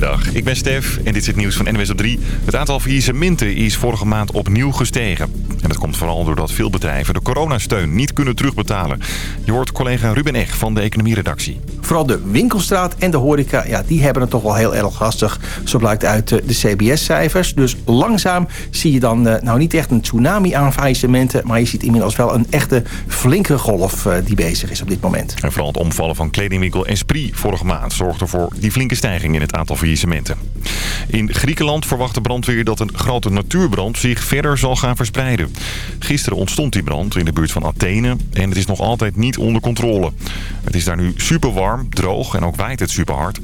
Goedemiddag, ik ben Stef en dit is het nieuws van NWS op 3. Het aantal faillissementen is vorige maand opnieuw gestegen. En dat komt vooral doordat veel bedrijven de coronasteun niet kunnen terugbetalen. Je hoort collega Ruben Eg van de economieredactie. Vooral de winkelstraat en de horeca, ja, die hebben het toch wel heel erg lastig. Zo blijkt uit eh, de CBS-cijfers. Dus langzaam zie je dan eh, nou niet echt een tsunami aan faillissementen... maar je ziet inmiddels wel een echte flinke golf eh, die bezig is op dit moment. En vooral het omvallen van kledingwinkel Esprit vorige maand... zorgde voor die flinke stijging in het aantal faillissementen. In Griekenland verwacht de brandweer dat een grote natuurbrand zich verder zal gaan verspreiden. Gisteren ontstond die brand in de buurt van Athene en het is nog altijd niet onder controle. Het is daar nu super warm, droog en ook waait het super hard.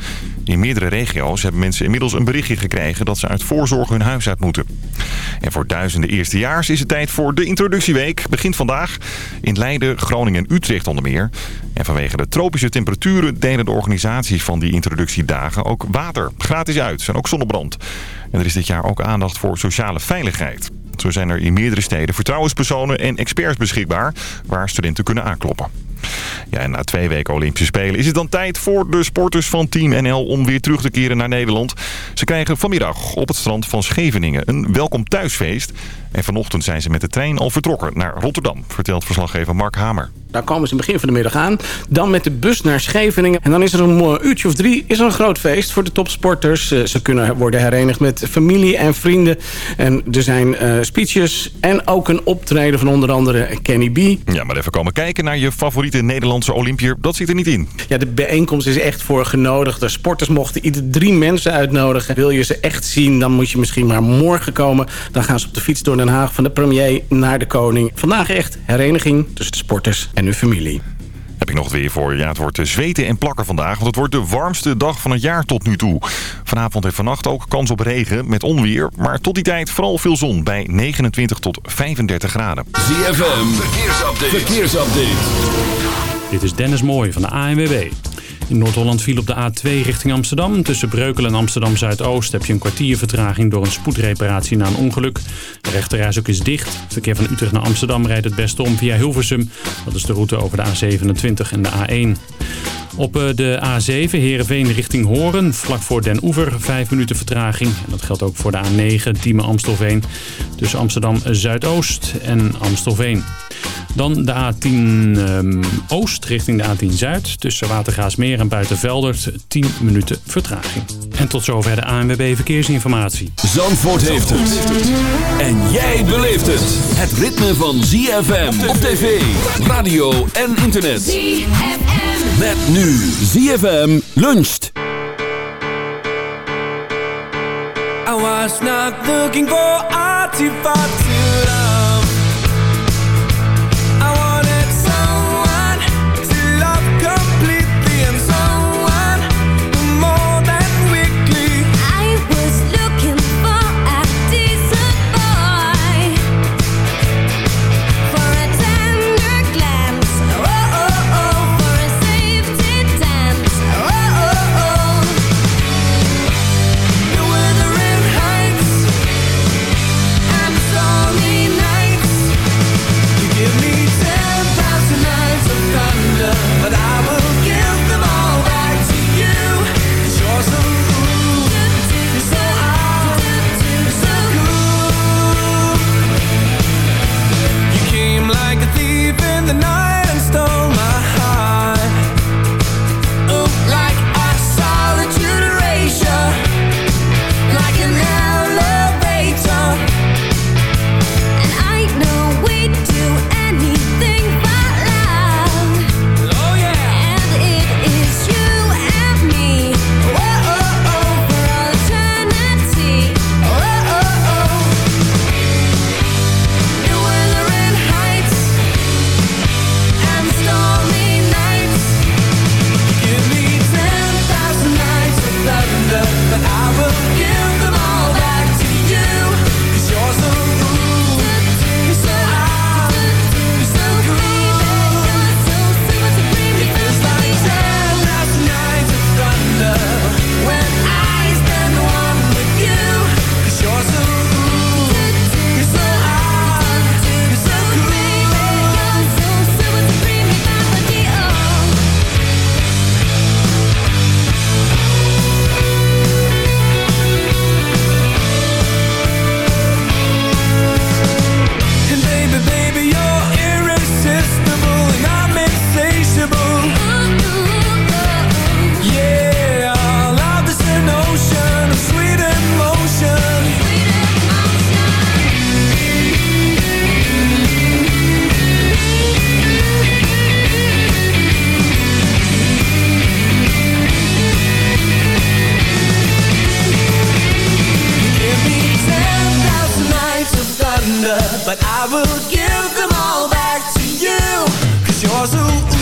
In meerdere regio's hebben mensen inmiddels een berichtje gekregen dat ze uit voorzorg hun huis uit moeten. En voor duizenden eerstejaars is het tijd voor de introductieweek. Begint vandaag in Leiden, Groningen en Utrecht onder meer. En vanwege de tropische temperaturen delen de organisaties van die introductiedagen ook water gratis uit. En ook zonnebrand. En er is dit jaar ook aandacht voor sociale veiligheid. Zo zijn er in meerdere steden vertrouwenspersonen en experts beschikbaar waar studenten kunnen aankloppen. Ja, na twee weken Olympische Spelen is het dan tijd voor de sporters van Team NL om weer terug te keren naar Nederland. Ze krijgen vanmiddag op het strand van Scheveningen een welkom thuisfeest. En vanochtend zijn ze met de trein al vertrokken naar Rotterdam, vertelt verslaggever Mark Hamer. Daar komen ze in het begin van de middag aan. Dan met de bus naar Scheveningen. En dan is er een uurtje of drie is er een groot feest voor de topsporters. Eh, ze kunnen worden herenigd met familie en vrienden. En er zijn uh, speeches en ook een optreden van onder andere Kenny B. Ja, maar even komen kijken naar je favoriete Nederlandse Olympier. Dat zit er niet in. Ja, de bijeenkomst is echt voor genodigde. Sporters mochten ieder drie mensen uitnodigen. Wil je ze echt zien, dan moet je misschien maar morgen komen. Dan gaan ze op de fiets door Den Haag van de premier naar de koning. Vandaag echt hereniging tussen de sporters en uw familie. Heb ik nog het weer voor je. Ja, het wordt zweten en plakken vandaag, want het wordt de warmste dag van het jaar tot nu toe. Vanavond en vannacht ook kans op regen met onweer, maar tot die tijd vooral veel zon bij 29 tot 35 graden. ZFM, verkeersupdate. verkeersupdate. Dit is Dennis Mooij van de ANWB. In Noord-Holland viel op de A2 richting Amsterdam. Tussen Breukelen en Amsterdam Zuidoost heb je een kwartier vertraging door een spoedreparatie na een ongeluk. De rechterreis ook is dicht. Het verkeer van Utrecht naar Amsterdam rijdt het beste om via Hilversum. Dat is de route over de A27 en de A1. Op eh, de A7 Heerenveen richting Horen, vlak voor Den Oever, 5 minuten vertraging. En dat geldt ook voor de A9 Diemen-Amstelveen, tussen Amsterdam Zuidoost en Amstelveen. Dan de A10 um, Oost richting de A10 Zuid, tussen Watergaasmeer en Buitenveldert, 10 minuten vertraging. En tot zover de ANWB Verkeersinformatie. Zandvoort heeft het. En jij beleeft het. Het ritme van ZFM op tv, radio en internet. ZFM. Met nu ZFM luncht. I was not looking for artifacts yours. Ooh.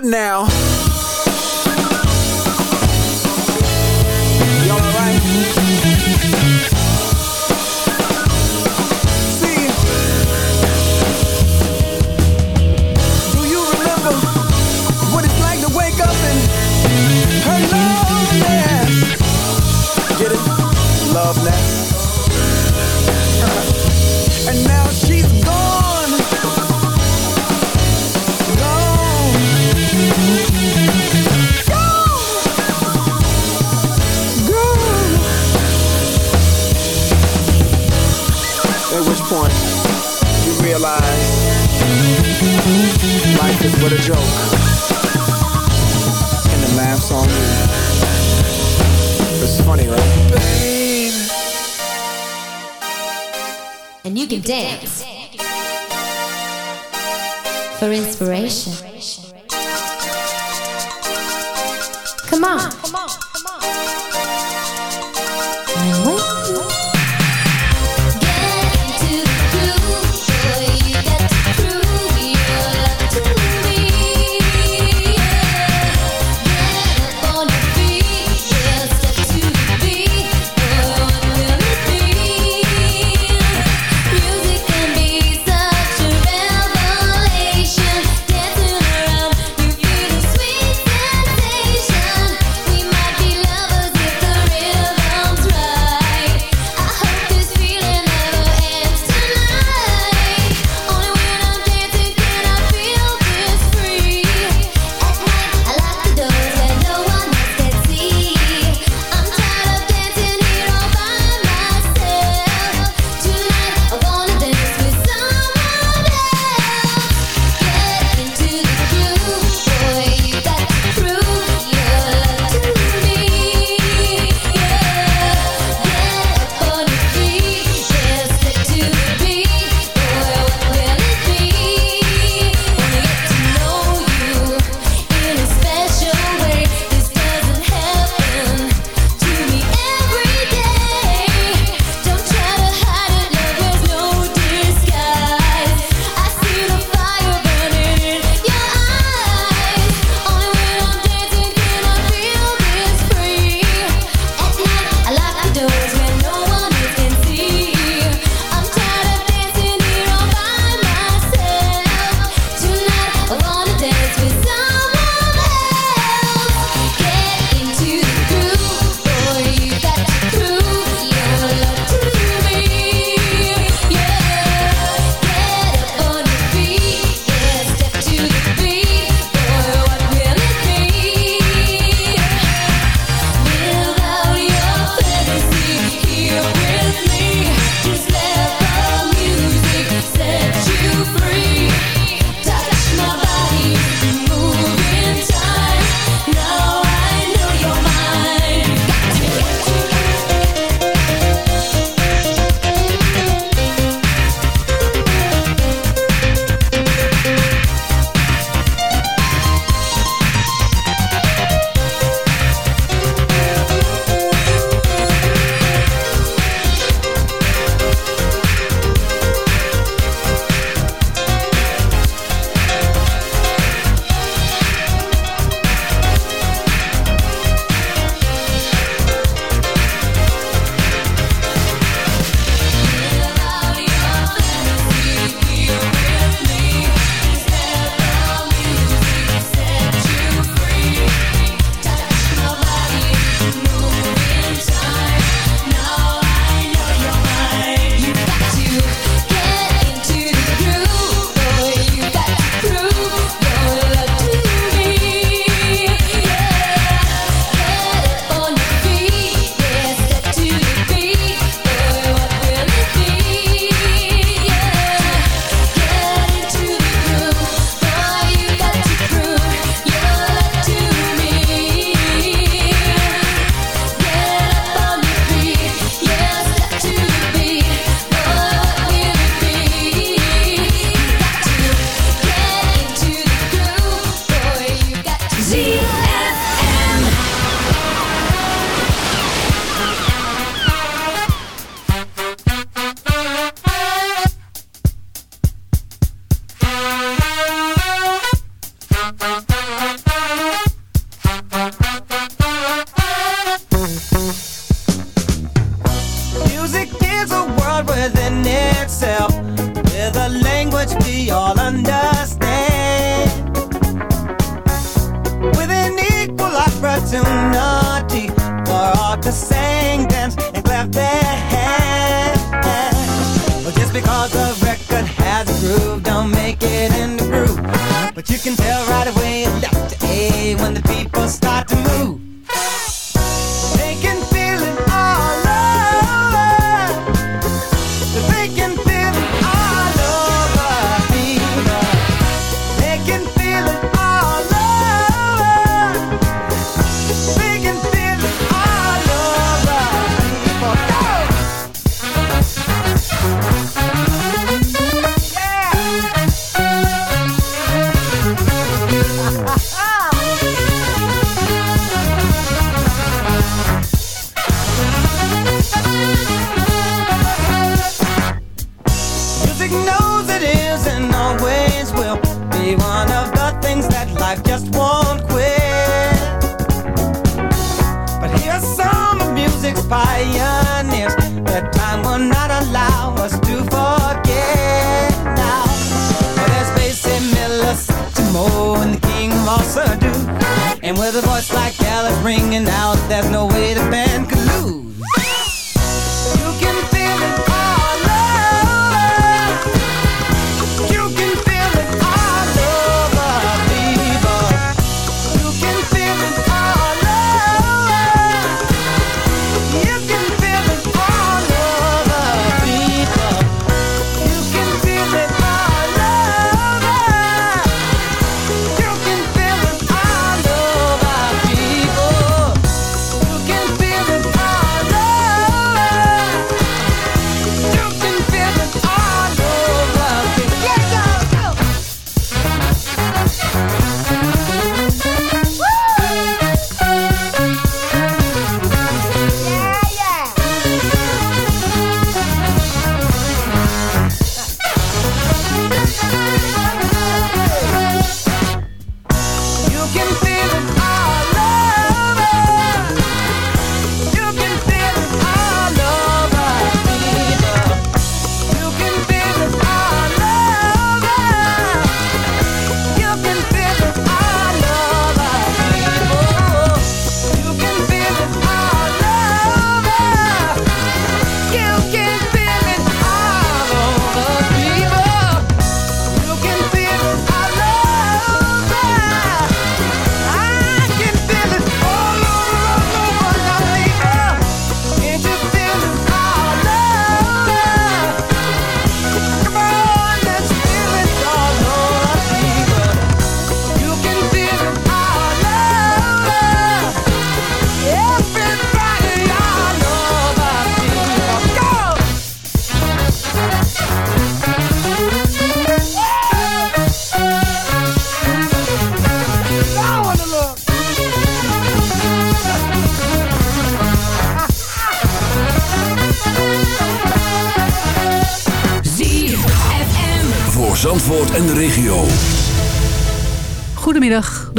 It now.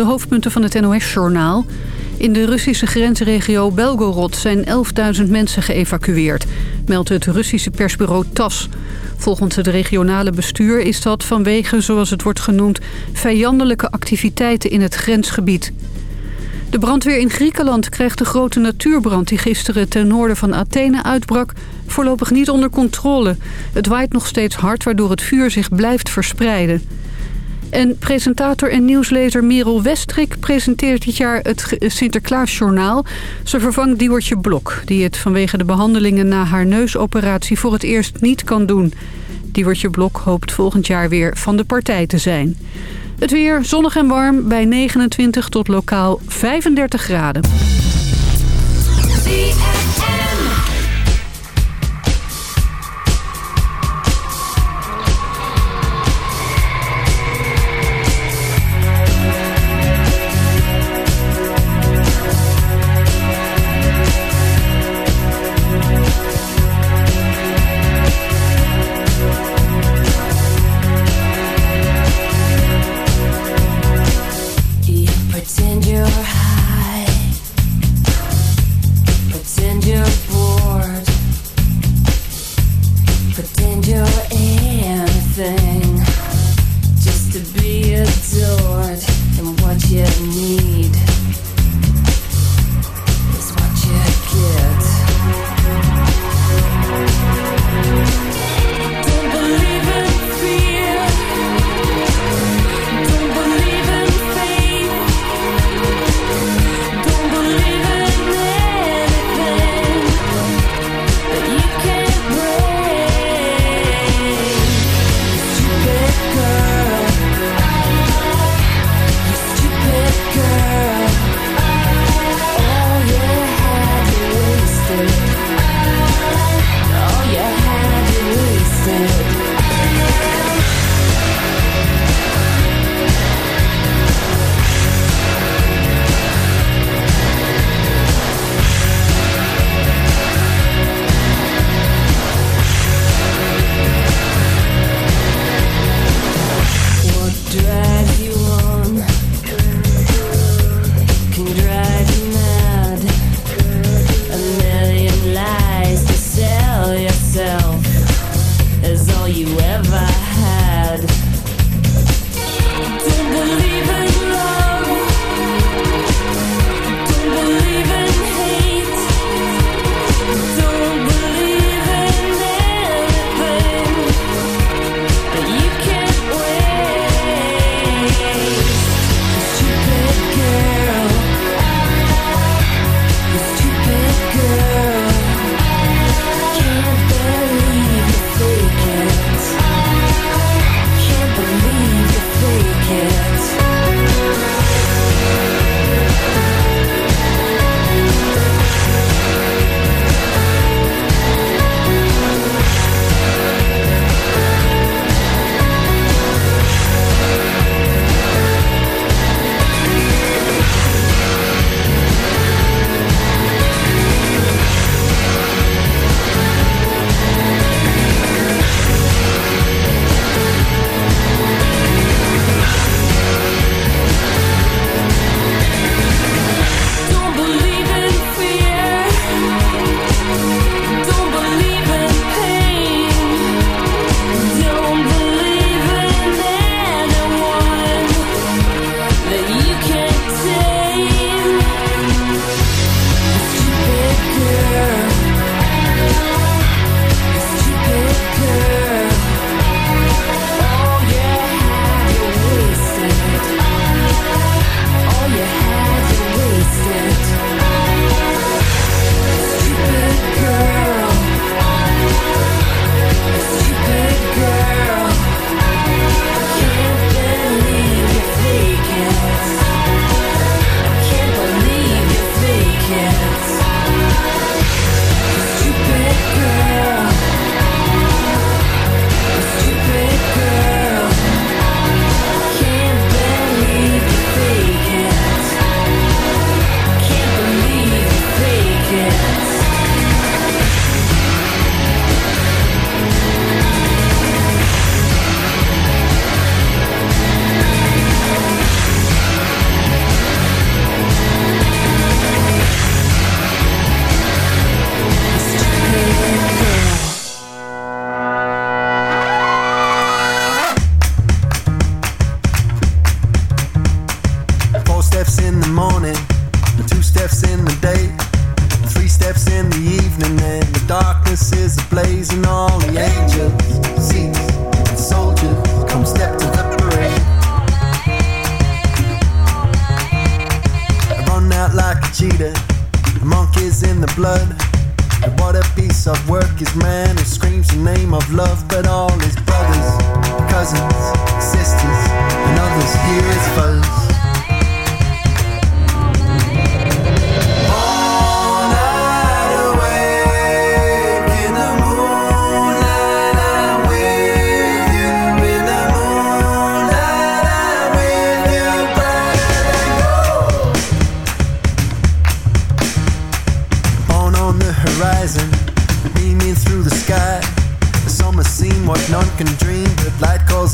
de hoofdpunten van het NOS-journaal. In de Russische grensregio Belgorod zijn 11.000 mensen geëvacueerd... meldt het Russische persbureau TAS. Volgens het regionale bestuur is dat vanwege, zoals het wordt genoemd... vijandelijke activiteiten in het grensgebied. De brandweer in Griekenland krijgt de grote natuurbrand... die gisteren ten noorden van Athene uitbrak, voorlopig niet onder controle. Het waait nog steeds hard, waardoor het vuur zich blijft verspreiden... En presentator en nieuwslezer Merel Westrik presenteert dit jaar het Sinterklaasjournaal. Ze vervangt Diewertje Blok, die het vanwege de behandelingen na haar neusoperatie voor het eerst niet kan doen. Diewertje Blok hoopt volgend jaar weer van de partij te zijn. Het weer zonnig en warm bij 29 tot lokaal 35 graden.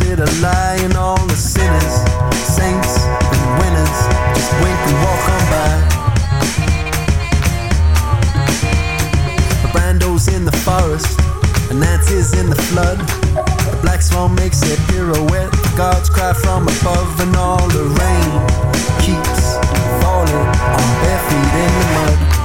sit a lie and all the sinners, saints and winners just wink and walk on by. The brando's in the forest, and that's in the flood. The black swan makes a pirouette. The gods cry from above, and all the rain keeps falling on bare feet in the mud.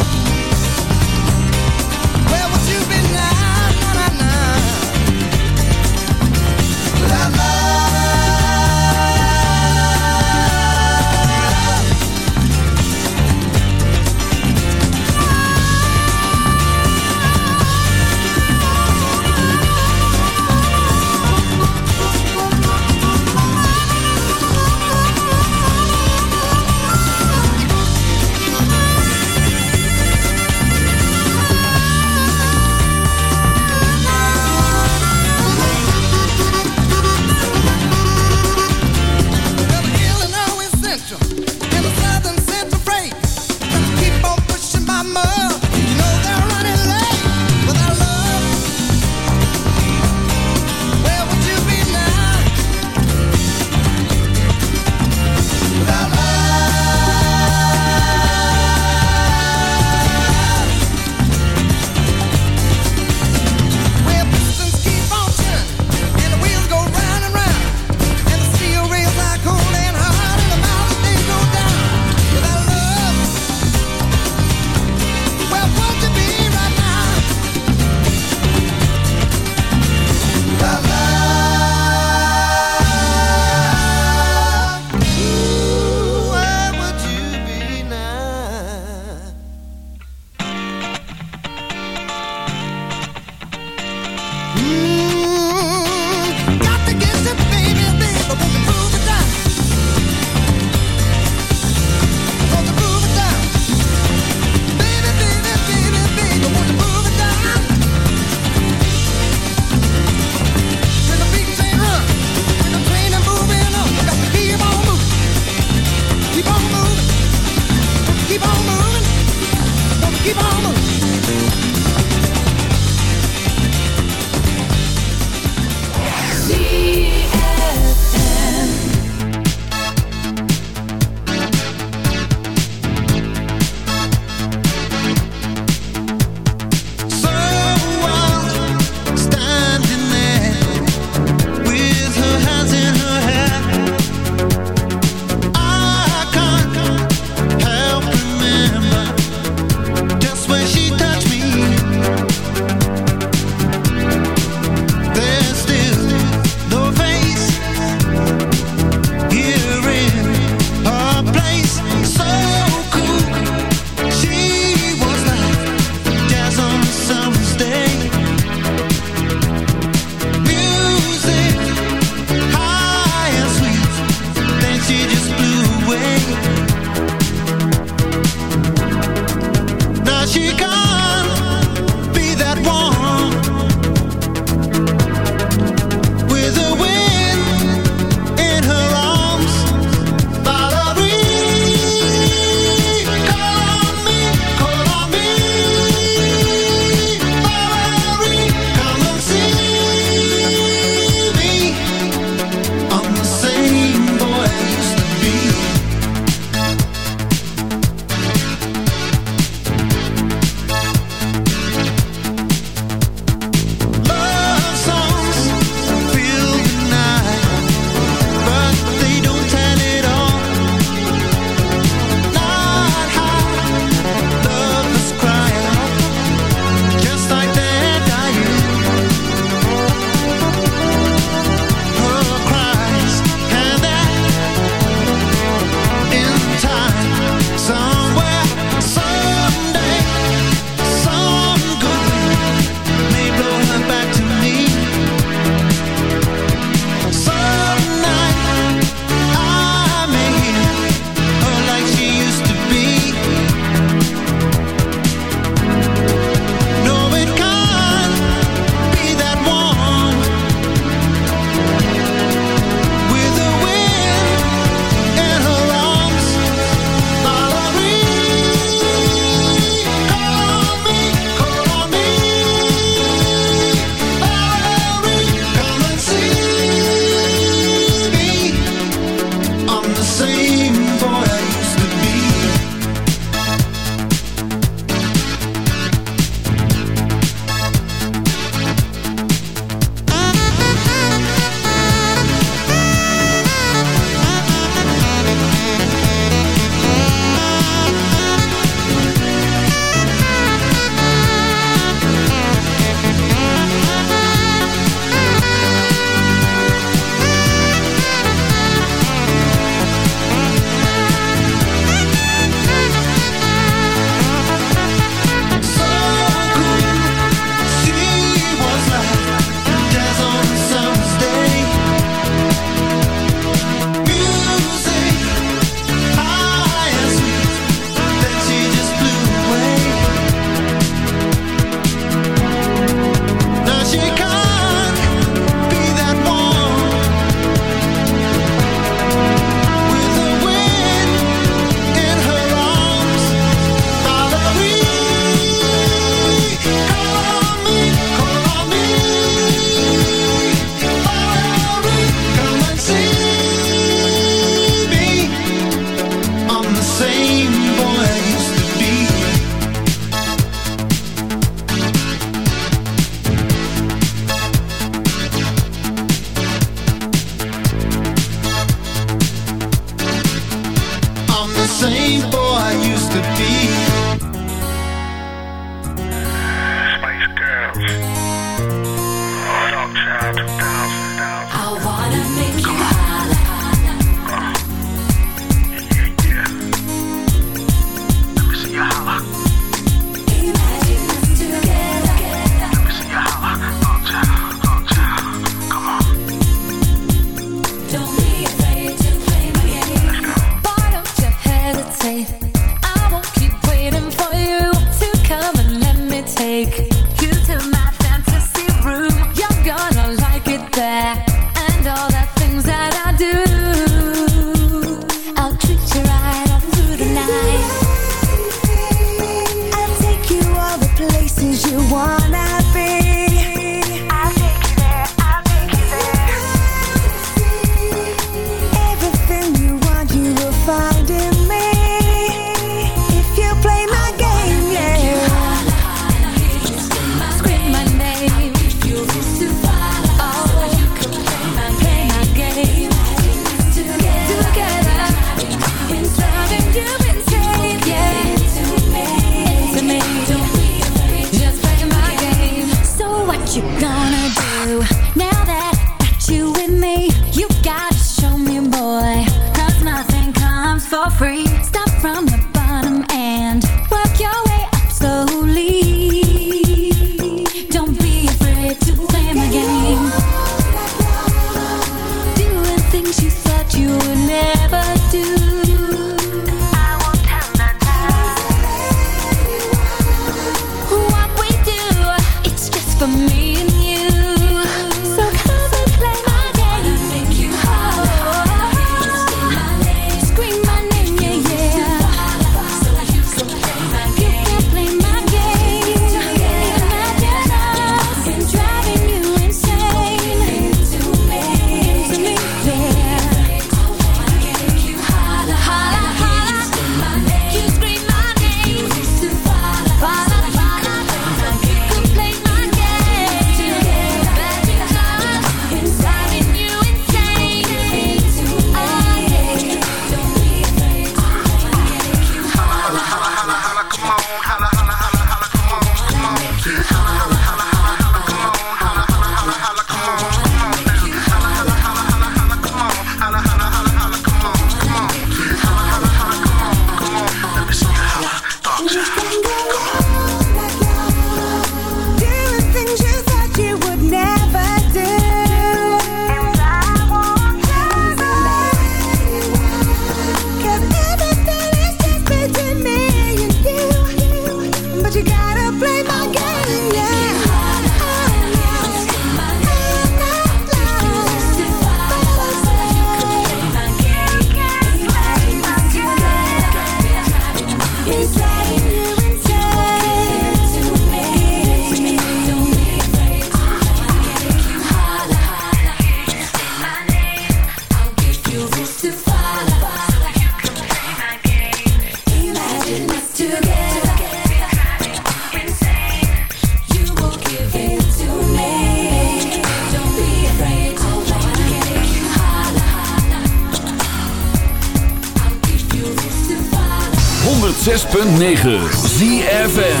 106.9 ZFM.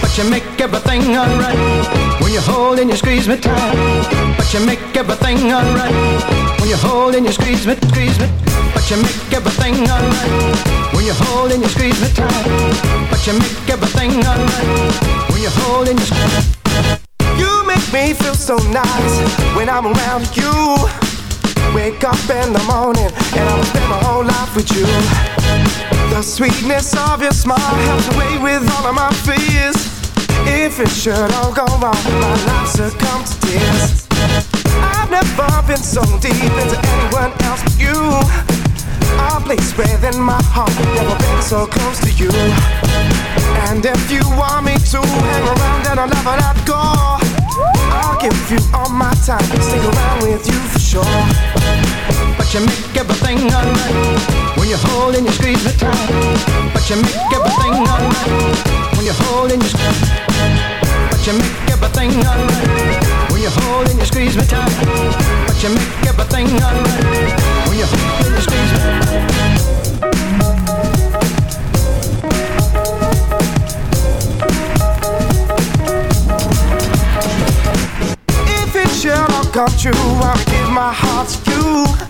But you make everything alright when you hold and you squeeze me tight. But you make everything alright when you hold and you squeeze me, squeeze me. But you make everything alright when you hold and you squeeze me tight. But you make everything alright when you hold and you squeeze. You make me feel so nice when I'm around you. Wake up in the morning and I'll spend my whole life with you. The sweetness of your smile helps away with all of my fears. If it should all go wrong, my life succumb to tears. I've never been so deep into anyone else but you. A place within my heart, never been so close to you. And if you want me to hang around, then I'll never let go. I'll give you all my time, stick around with you for sure. But you make everything alright when you hold and you squeeze me tight. But you make everything alright when you hold and you squeeze. But you make everything alright when you hold and you squeeze me tight. But you make everything alright when you hold and you squeeze me. If it should all come true, I'll give my heart to you.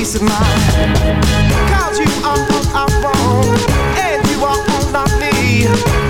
peace of mind. Cause you are all I want, and you are all I need.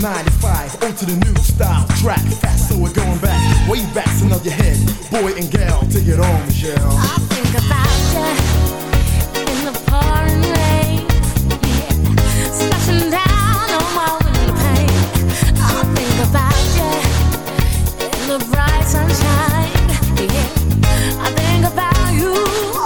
79 to 95, on to the new style track. Fast, so we're going back, way back, so nod your head. Boy and gal, take it on, Michelle. I think about you in the pouring rain, yeah, splashing down on my windowpane. I think about you in the bright sunshine, yeah. I think about you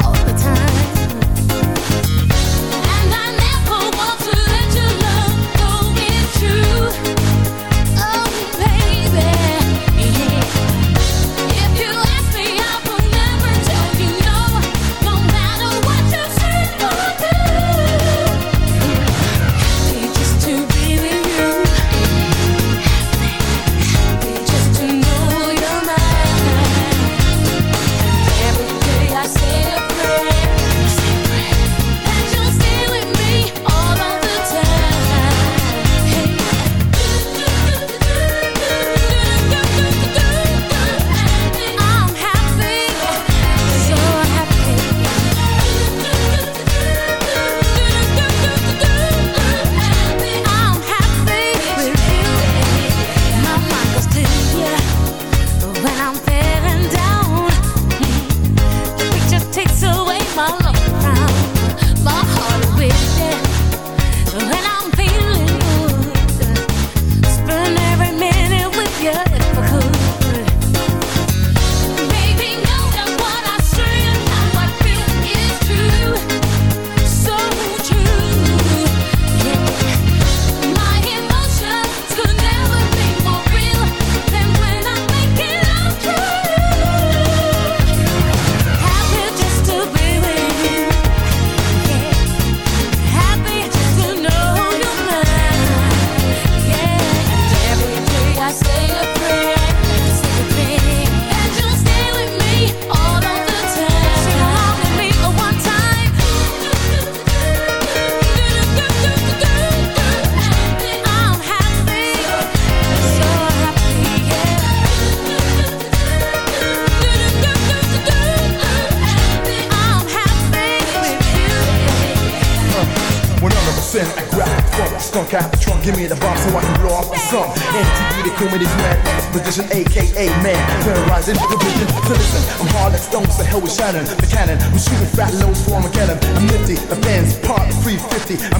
exposition, aka man. Terrorizing the vision. So listen, I'm hard like stones, the hell with Shannon. The cannon, I'm shooting fat loads for Armageddon. I'm nifty, the fans part 350. I'm